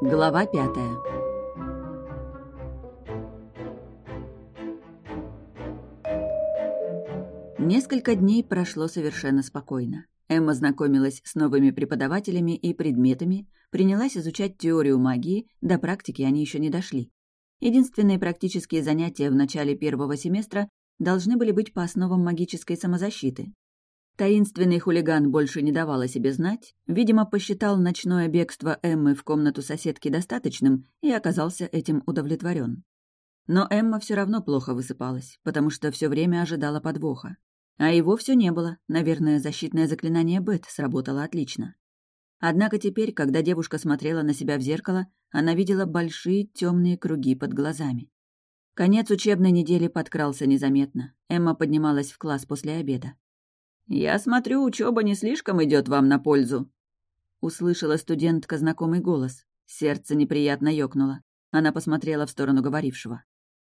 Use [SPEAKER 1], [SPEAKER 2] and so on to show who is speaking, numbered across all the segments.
[SPEAKER 1] Глава пятая Несколько дней прошло совершенно спокойно. Эмма знакомилась с новыми преподавателями и предметами, принялась изучать теорию магии, до практики они еще не дошли. Единственные практические занятия в начале первого семестра должны были быть по основам магической самозащиты. Таинственный хулиган больше не давал о себе знать, видимо, посчитал ночное бегство Эммы в комнату соседки достаточным и оказался этим удовлетворен. Но Эмма все равно плохо высыпалась, потому что все время ожидала подвоха. А его все не было, наверное, защитное заклинание Бет сработало отлично. Однако теперь, когда девушка смотрела на себя в зеркало, она видела большие темные круги под глазами. Конец учебной недели подкрался незаметно. Эмма поднималась в класс после обеда. «Я смотрю, учеба не слишком идет вам на пользу», — услышала студентка знакомый голос. Сердце неприятно ёкнуло. Она посмотрела в сторону говорившего.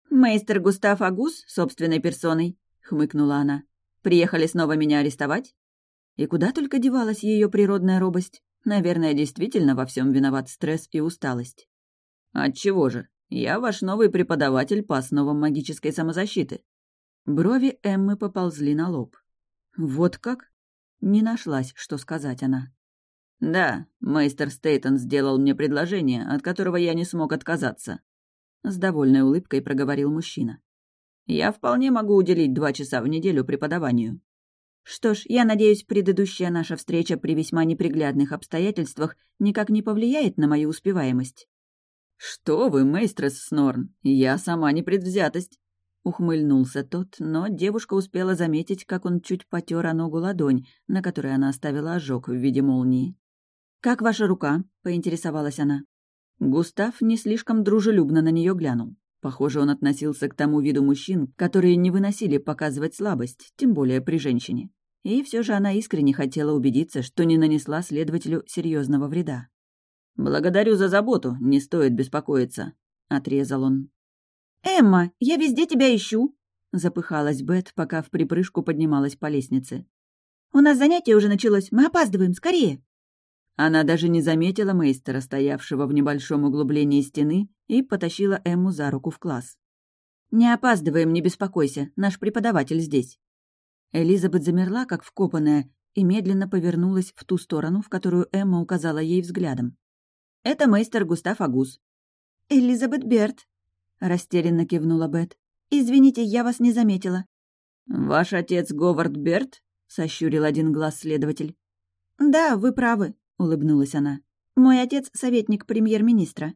[SPEAKER 1] «Мейстер Густав Агус собственной персоной», — хмыкнула она. «Приехали снова меня арестовать?» И куда только девалась ее природная робость. Наверное, действительно во всем виноват стресс и усталость. «Отчего же? Я ваш новый преподаватель по основам магической самозащиты». Брови Эммы поползли на лоб. «Вот как?» Не нашлась, что сказать она. «Да, мейстер Стейтон сделал мне предложение, от которого я не смог отказаться», — с довольной улыбкой проговорил мужчина. «Я вполне могу уделить два часа в неделю преподаванию». «Что ж, я надеюсь, предыдущая наша встреча при весьма неприглядных обстоятельствах никак не повлияет на мою успеваемость». «Что вы, мейстрес Снорн, я сама не предвзятость!» Ухмыльнулся тот, но девушка успела заметить, как он чуть потер о ногу ладонь, на которой она оставила ожог в виде молнии. «Как ваша рука?» — поинтересовалась она. Густав не слишком дружелюбно на нее глянул. Похоже, он относился к тому виду мужчин, которые не выносили показывать слабость, тем более при женщине. И все же она искренне хотела убедиться, что не нанесла следователю серьезного вреда. «Благодарю за заботу, не стоит беспокоиться», — отрезал он.
[SPEAKER 2] «Эмма, я везде тебя ищу», — запыхалась Бет, пока в припрыжку поднималась по лестнице. «У нас занятие уже началось, мы опаздываем, скорее!»
[SPEAKER 1] Она даже не заметила мейстера, стоявшего в небольшом углублении стены, и потащила Эмму за руку в класс. «Не опаздываем, не беспокойся, наш преподаватель здесь». Элизабет замерла, как вкопанная, и медленно повернулась в ту сторону, в которую Эмма указала ей взглядом. Это мейстер Густав Агус.
[SPEAKER 2] «Элизабет Берт», — растерянно кивнула Бет. «Извините, я вас не заметила».
[SPEAKER 1] «Ваш отец Говард Берт?» — сощурил один глаз следователь.
[SPEAKER 2] «Да, вы правы», — улыбнулась она. «Мой отец — советник премьер-министра».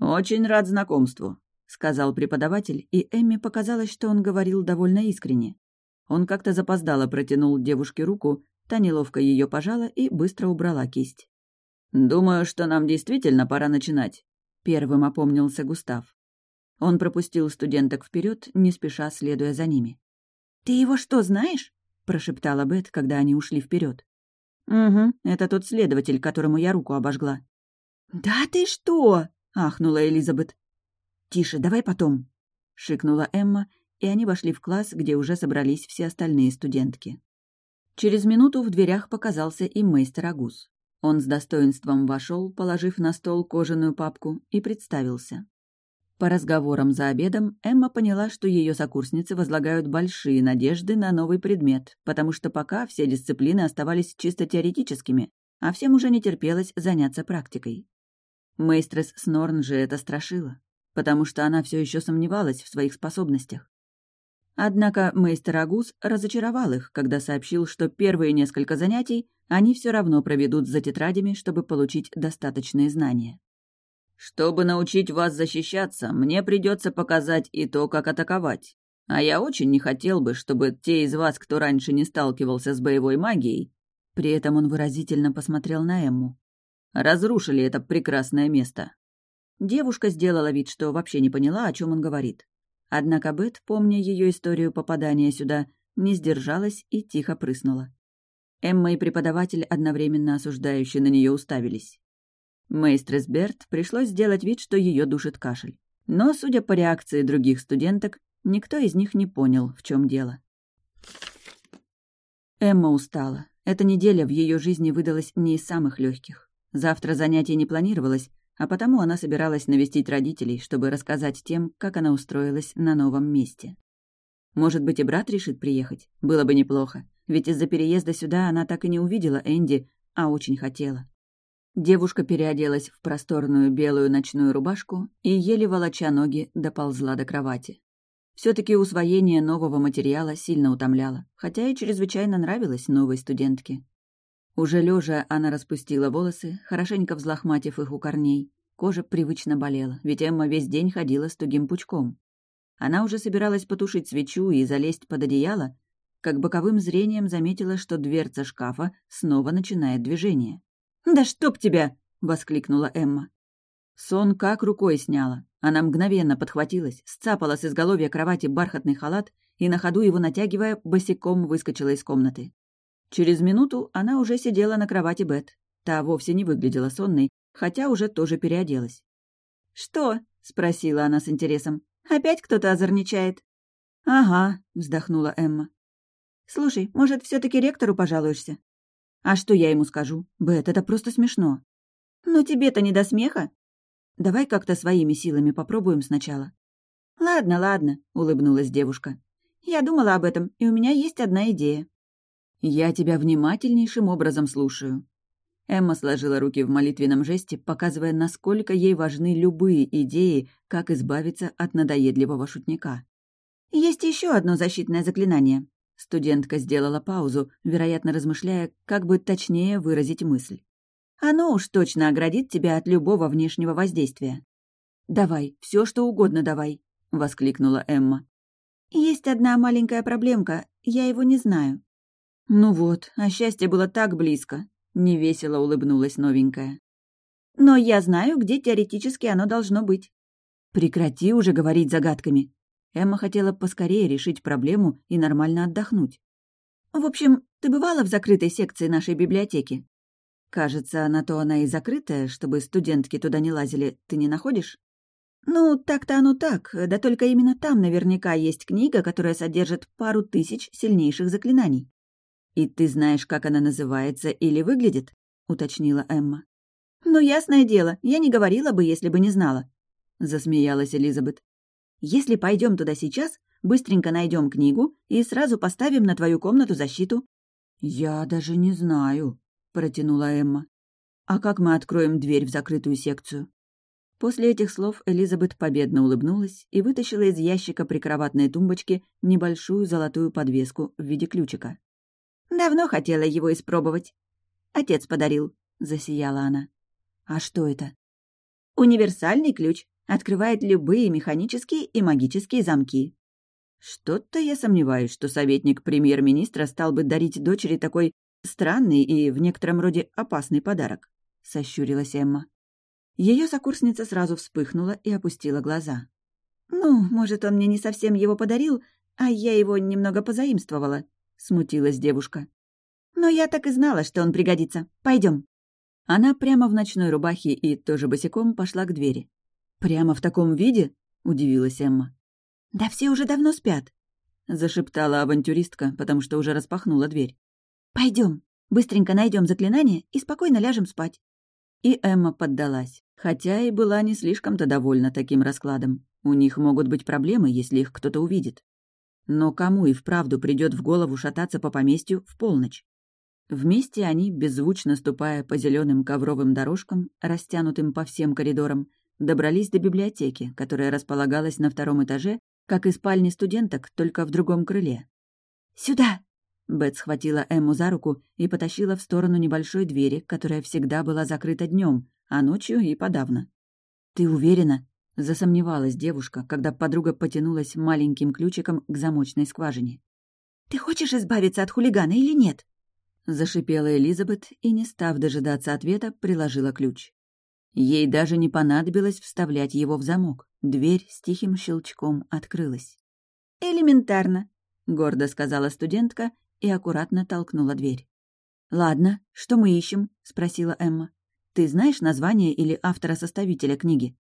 [SPEAKER 1] «Очень рад знакомству», — сказал преподаватель, и Эмми показалось, что он говорил довольно искренне. Он как-то запоздало протянул девушке руку, та неловко ее пожала и быстро убрала кисть. «Думаю, что нам действительно пора начинать», — первым опомнился Густав. Он пропустил студенток вперед, не спеша следуя за ними.
[SPEAKER 2] «Ты его что, знаешь?» — прошептала Бет, когда они ушли вперед.
[SPEAKER 1] «Угу, это тот следователь, которому я руку обожгла».
[SPEAKER 2] «Да ты что?» — ахнула Элизабет.
[SPEAKER 1] «Тише, давай потом», — шикнула Эмма, и они вошли в класс, где уже собрались все остальные студентки. Через минуту в дверях показался и мейстер Агус. Он с достоинством вошел, положив на стол кожаную папку, и представился. По разговорам за обедом Эмма поняла, что ее сокурсницы возлагают большие надежды на новый предмет, потому что пока все дисциплины оставались чисто теоретическими, а всем уже не терпелось заняться практикой. Мейстрес Снорн же это страшило, потому что она все еще сомневалась в своих способностях. Однако мейстер Агус разочаровал их, когда сообщил, что первые несколько занятий они все равно проведут за тетрадями, чтобы получить достаточные знания. «Чтобы научить вас защищаться, мне придется показать и то, как атаковать. А я очень не хотел бы, чтобы те из вас, кто раньше не сталкивался с боевой магией...» При этом он выразительно посмотрел на Эмму. «Разрушили это прекрасное место». Девушка сделала вид, что вообще не поняла, о чем он говорит. Однако Бет, помня ее историю попадания сюда, не сдержалась и тихо прыснула. Эмма и преподаватель одновременно осуждающие на нее уставились. Мейстрес Берт пришлось сделать вид, что ее душит кашель. Но, судя по реакции других студенток, никто из них не понял, в чем дело. Эмма устала. Эта неделя в ее жизни выдалась не из самых легких. Завтра занятий не планировалось, а потому она собиралась навестить родителей, чтобы рассказать тем, как она устроилась на новом месте. Может быть, и брат решит приехать? Было бы неплохо, ведь из-за переезда сюда она так и не увидела Энди, а очень хотела. Девушка переоделась в просторную белую ночную рубашку и, еле волоча ноги, доползла до кровати. все таки усвоение нового материала сильно утомляло, хотя и чрезвычайно нравилось новой студентке. Уже лежа она распустила волосы, хорошенько взлохматив их у корней. Кожа привычно болела, ведь Эмма весь день ходила с тугим пучком. Она уже собиралась потушить свечу и залезть под одеяло, как боковым зрением заметила, что дверца шкафа снова начинает движение. «Да чтоб тебя!» — воскликнула Эмма. Сон как рукой сняла. Она мгновенно подхватилась, сцапала с изголовья кровати бархатный халат и, на ходу его натягивая, босиком выскочила из комнаты. Через минуту она уже сидела на кровати Бет. Та вовсе не выглядела сонной, хотя уже тоже переоделась.
[SPEAKER 2] «Что?» — спросила она с интересом. «Опять кто-то озорничает?»
[SPEAKER 1] «Ага», — вздохнула Эмма.
[SPEAKER 2] «Слушай, может, все таки ректору пожалуешься?»
[SPEAKER 1] «А что я ему скажу? Бет, это просто смешно».
[SPEAKER 2] «Но тебе-то не до смеха?»
[SPEAKER 1] «Давай как-то своими силами попробуем сначала».
[SPEAKER 2] «Ладно, ладно», — улыбнулась девушка. «Я думала об этом, и у меня есть одна идея».
[SPEAKER 1] «Я тебя внимательнейшим образом слушаю». Эмма сложила руки в молитвенном жесте, показывая, насколько ей важны любые идеи, как избавиться от надоедливого шутника.
[SPEAKER 2] «Есть еще одно защитное заклинание».
[SPEAKER 1] Студентка сделала паузу, вероятно, размышляя, как бы точнее выразить мысль.
[SPEAKER 2] «Оно уж точно оградит тебя от любого внешнего воздействия».
[SPEAKER 1] «Давай, все что угодно давай», — воскликнула Эмма.
[SPEAKER 2] «Есть одна маленькая проблемка, я его не знаю».
[SPEAKER 1] «Ну вот, а счастье было так близко», — невесело улыбнулась новенькая.
[SPEAKER 2] «Но я знаю, где теоретически оно должно быть».
[SPEAKER 1] «Прекрати уже говорить загадками». Эмма хотела поскорее решить проблему и нормально отдохнуть.
[SPEAKER 2] «В общем, ты бывала в закрытой секции нашей библиотеки?»
[SPEAKER 1] «Кажется, на то она и закрытая, чтобы студентки туда не лазили, ты не находишь?»
[SPEAKER 2] «Ну, так-то оно так, да только именно там наверняка есть книга, которая содержит пару тысяч сильнейших заклинаний».
[SPEAKER 1] «И ты знаешь, как она называется или выглядит?» — уточнила Эмма.
[SPEAKER 2] «Ну, ясное дело, я не говорила бы, если бы не знала», — засмеялась Элизабет. «Если пойдем туда сейчас, быстренько найдем книгу и сразу поставим на твою комнату защиту».
[SPEAKER 1] «Я даже не знаю», — протянула Эмма. «А как мы откроем дверь в закрытую секцию?» После этих слов Элизабет победно улыбнулась и вытащила из ящика прикроватной тумбочки небольшую золотую подвеску в виде ключика.
[SPEAKER 2] Давно хотела его испробовать. Отец подарил, — засияла она.
[SPEAKER 1] А что это?
[SPEAKER 2] Универсальный ключ. Открывает любые механические и магические замки.
[SPEAKER 1] Что-то я сомневаюсь, что советник премьер-министра стал бы дарить дочери такой странный и в некотором роде опасный подарок, — сощурилась Эмма. Ее сокурсница сразу вспыхнула и опустила глаза.
[SPEAKER 2] «Ну, может, он мне не совсем его подарил, а я его немного позаимствовала. — смутилась девушка. «Но я так и знала, что он пригодится. Пойдем.
[SPEAKER 1] Она прямо в ночной рубахе и тоже босиком пошла к двери. «Прямо в таком виде?» — удивилась Эмма.
[SPEAKER 2] «Да все уже давно спят», —
[SPEAKER 1] зашептала авантюристка, потому что уже распахнула дверь.
[SPEAKER 2] Пойдем, быстренько найдем заклинание и спокойно ляжем спать».
[SPEAKER 1] И Эмма поддалась, хотя и была не слишком-то довольна таким раскладом. У них могут быть проблемы, если их кто-то увидит. Но кому и вправду придет в голову шататься по поместью в полночь? Вместе они, беззвучно ступая по зеленым ковровым дорожкам, растянутым по всем коридорам, добрались до библиотеки, которая располагалась на втором этаже, как и спальни студенток, только в другом крыле.
[SPEAKER 2] «Сюда!»
[SPEAKER 1] Бет схватила Эмму за руку и потащила в сторону небольшой двери, которая всегда была закрыта днем, а ночью и подавно. «Ты уверена?» Засомневалась девушка, когда подруга потянулась маленьким ключиком к замочной скважине.
[SPEAKER 2] «Ты хочешь избавиться от хулигана или нет?»
[SPEAKER 1] Зашипела Элизабет и, не став дожидаться ответа, приложила ключ. Ей даже не понадобилось вставлять его в замок. Дверь с тихим щелчком открылась.
[SPEAKER 2] «Элементарно», —
[SPEAKER 1] гордо сказала студентка и аккуратно толкнула дверь. «Ладно, что мы ищем?» — спросила Эмма. «Ты знаешь название или автора-составителя книги?»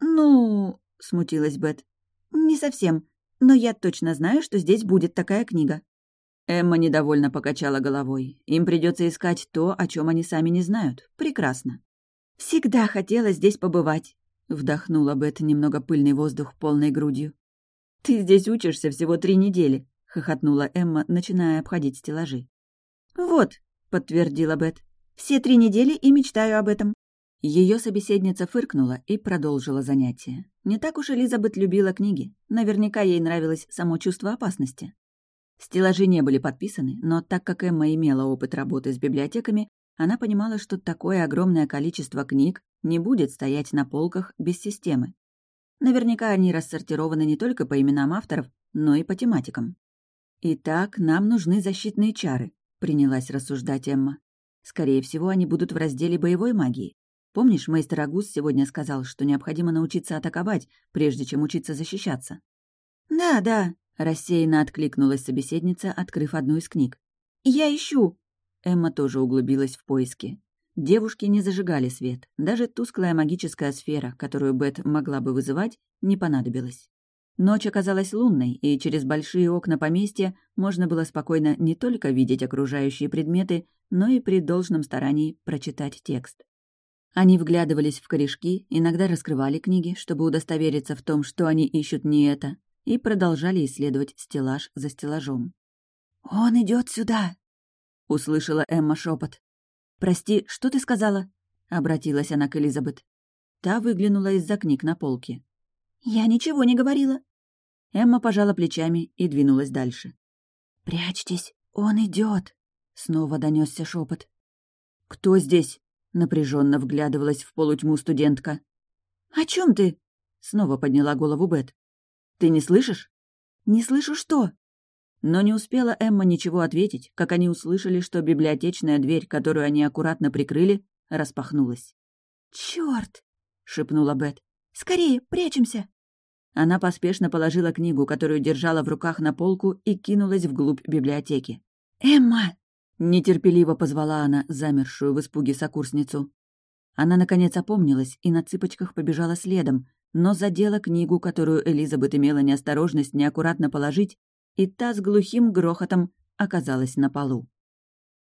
[SPEAKER 2] «Ну...» — смутилась Бет. «Не совсем. Но я точно знаю, что здесь будет такая книга».
[SPEAKER 1] Эмма недовольно покачала головой. Им придется искать то, о чем они сами не знают. Прекрасно.
[SPEAKER 2] «Всегда хотела здесь побывать», — вдохнула Бет немного пыльный воздух полной грудью. «Ты здесь учишься всего три недели», — хохотнула Эмма, начиная обходить стеллажи. «Вот», — подтвердила Бет, — «все три недели и мечтаю об этом». Ее собеседница фыркнула и продолжила занятие. Не так уж Элизабет любила книги. Наверняка ей нравилось само чувство опасности. Стеллажи не были подписаны, но так как Эмма имела опыт работы с библиотеками, она понимала, что такое огромное количество книг не будет стоять на полках без системы. Наверняка они рассортированы не только по именам авторов, но и по тематикам. «Итак, нам нужны защитные чары», — принялась рассуждать Эмма. «Скорее всего, они будут в разделе боевой магии. Помнишь, мейстер Агус сегодня сказал, что необходимо научиться атаковать, прежде чем учиться защищаться?» «Да, да», — рассеянно откликнулась собеседница, открыв одну из книг. «Я ищу!» Эмма тоже углубилась в поиски. Девушки не зажигали свет. Даже тусклая магическая сфера, которую Бет могла бы вызывать, не понадобилась. Ночь оказалась лунной, и через большие окна поместья можно было спокойно не только видеть окружающие предметы, но и при должном старании прочитать текст. Они вглядывались в корешки, иногда раскрывали книги, чтобы удостовериться в том, что они ищут не это, и продолжали исследовать стеллаж за стеллажом. «Он идет сюда!» Услышала Эмма шепот. «Прости, что ты сказала?» — обратилась она к Элизабет. Та выглянула из-за книг на полке. «Я ничего не говорила». Эмма пожала плечами и двинулась дальше. «Прячьтесь, он идет, снова донесся шепот. «Кто здесь?» — напряженно вглядывалась в полутьму студентка. «О чем ты?» — снова подняла голову Бет. «Ты не слышишь?» «Не слышу что?» Но не успела Эмма ничего ответить, как они услышали, что библиотечная дверь, которую они аккуратно прикрыли, распахнулась. «Чёрт!» — шепнула Бет. «Скорее, прячемся!» Она поспешно положила книгу, которую держала в руках на полку, и кинулась вглубь библиотеки. «Эмма!» — нетерпеливо позвала она замершую в испуге сокурсницу. Она, наконец, опомнилась и на цыпочках побежала следом, но задела книгу, которую Элизабет имела неосторожность неаккуратно положить, и та с глухим грохотом оказалась на полу.